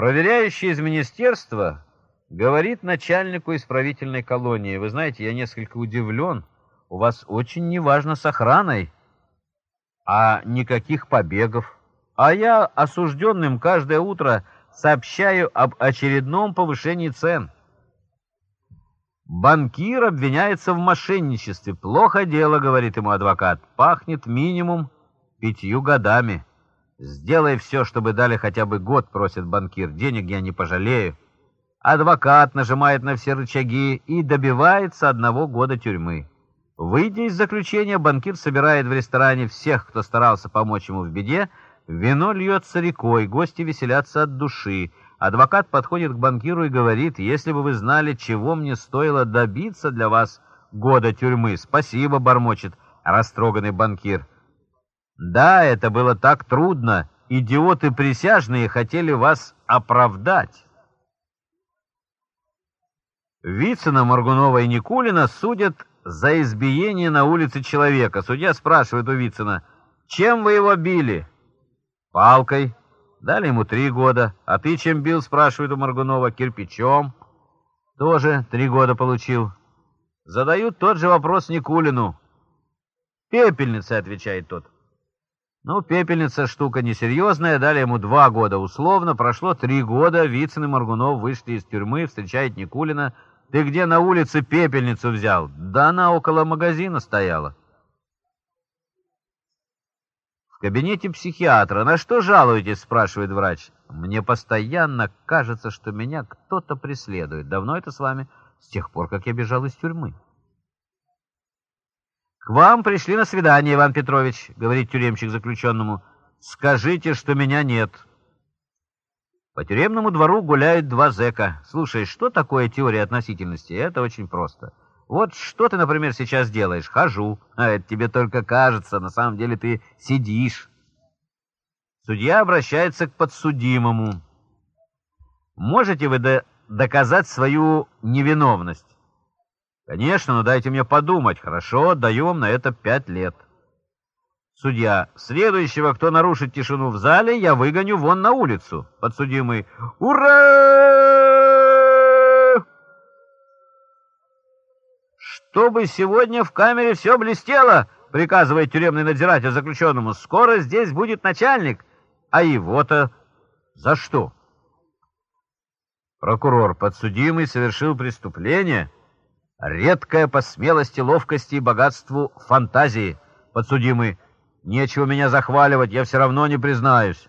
Проверяющий из министерства говорит начальнику исправительной колонии, «Вы знаете, я несколько удивлен, у вас очень неважно с охраной, а никаких побегов. А я осужденным каждое утро сообщаю об очередном повышении цен». «Банкир обвиняется в мошенничестве. Плохо дело, — говорит ему адвокат, — пахнет минимум пятью годами. Сделай все, чтобы дали хотя бы год, — просит банкир. Денег я не пожалею. Адвокат нажимает на все рычаги и добивается одного года тюрьмы. Выйдя из заключения, банкир собирает в ресторане всех, кто старался помочь ему в беде. Вино льется рекой, гости веселятся от души. Адвокат подходит к банкиру и говорит, «Если бы вы знали, чего мне стоило добиться для вас года тюрьмы». «Спасибо», — бормочет растроганный банкир. «Да, это было так трудно. Идиоты присяжные хотели вас оправдать». Вицина, Моргунова и Никулина судят за избиение на улице человека. Судья спрашивает у Вицина, «Чем вы его били?» «Палкой». Дали ему три года. А ты чем бил, спрашивает у Моргунова, кирпичом. Тоже три года получил. Задают тот же вопрос Никулину. Пепельница, отвечает тот. Ну, пепельница штука несерьезная, дали ему два года условно, прошло три года, Вицин и Моргунов вышли из тюрьмы, встречает Никулина. Ты где на улице пепельницу взял? Да она около магазина стояла. В кабинете психиатра. «На что жалуетесь?» — спрашивает врач. «Мне постоянно кажется, что меня кто-то преследует. Давно это с вами?» «С тех пор, как я бежал из тюрьмы». «К вам пришли на свидание, Иван Петрович», — говорит тюремщик заключенному. «Скажите, что меня нет». По тюремному двору гуляют два зэка. «Слушай, что такое теория относительности?» «Это очень просто». Вот что ты, например, сейчас делаешь? Хожу. А это тебе только кажется, на самом деле ты сидишь. Судья обращается к подсудимому. Можете вы до доказать свою невиновность? Конечно, но дайте мне подумать. Хорошо, даем на это пять лет. Судья. Следующего, кто нарушит тишину в зале, я выгоню вон на улицу. Подсудимый. Ура! чтобы сегодня в камере все блестело, приказывает тюремный надзиратель заключенному. Скоро здесь будет начальник. А его-то за что? Прокурор, подсудимый, совершил преступление, редкое по смелости, ловкости и богатству фантазии. Подсудимый, нечего меня захваливать, я все равно не признаюсь.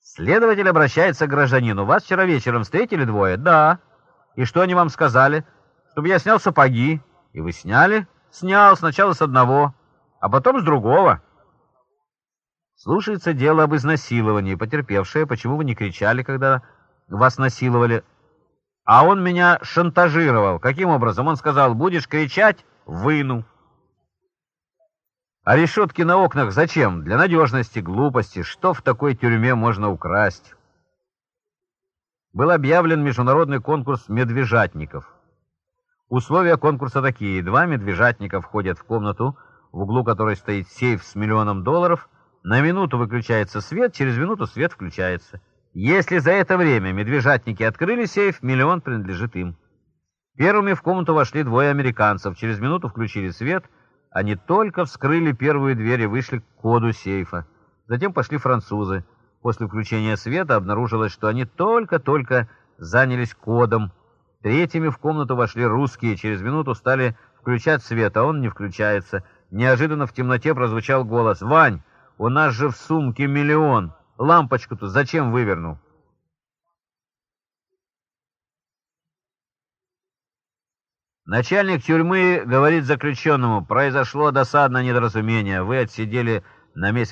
Следователь обращается к гражданину. Вас вчера вечером встретили двое? Да. И что они вам сказали? — чтобы я снял сапоги. И вы сняли? Снял сначала с одного, а потом с другого. Слушается дело об изнасиловании. Потерпевшая, почему вы не кричали, когда вас насиловали? А он меня шантажировал. Каким образом? Он сказал, будешь кричать — выну. А решетки на окнах зачем? Для надежности, глупости. Что в такой тюрьме можно украсть? Был объявлен международный конкурс медвежатников. Условия конкурса такие. Два медвежатника входят в комнату, в углу которой стоит сейф с миллионом долларов. На минуту выключается свет, через минуту свет включается. Если за это время медвежатники открыли сейф, миллион принадлежит им. Первыми в комнату вошли двое американцев. Через минуту включили свет. Они только вскрыли первую дверь и вышли к коду сейфа. Затем пошли французы. После включения света обнаружилось, что они только-только занялись кодом, Третьими в комнату вошли русские, через минуту стали включать свет, а он не включается. Неожиданно в темноте прозвучал голос. «Вань, у нас же в сумке миллион! Лампочку-то зачем вывернул?» Начальник тюрьмы говорит заключенному, произошло досадное недоразумение, вы отсидели на месяц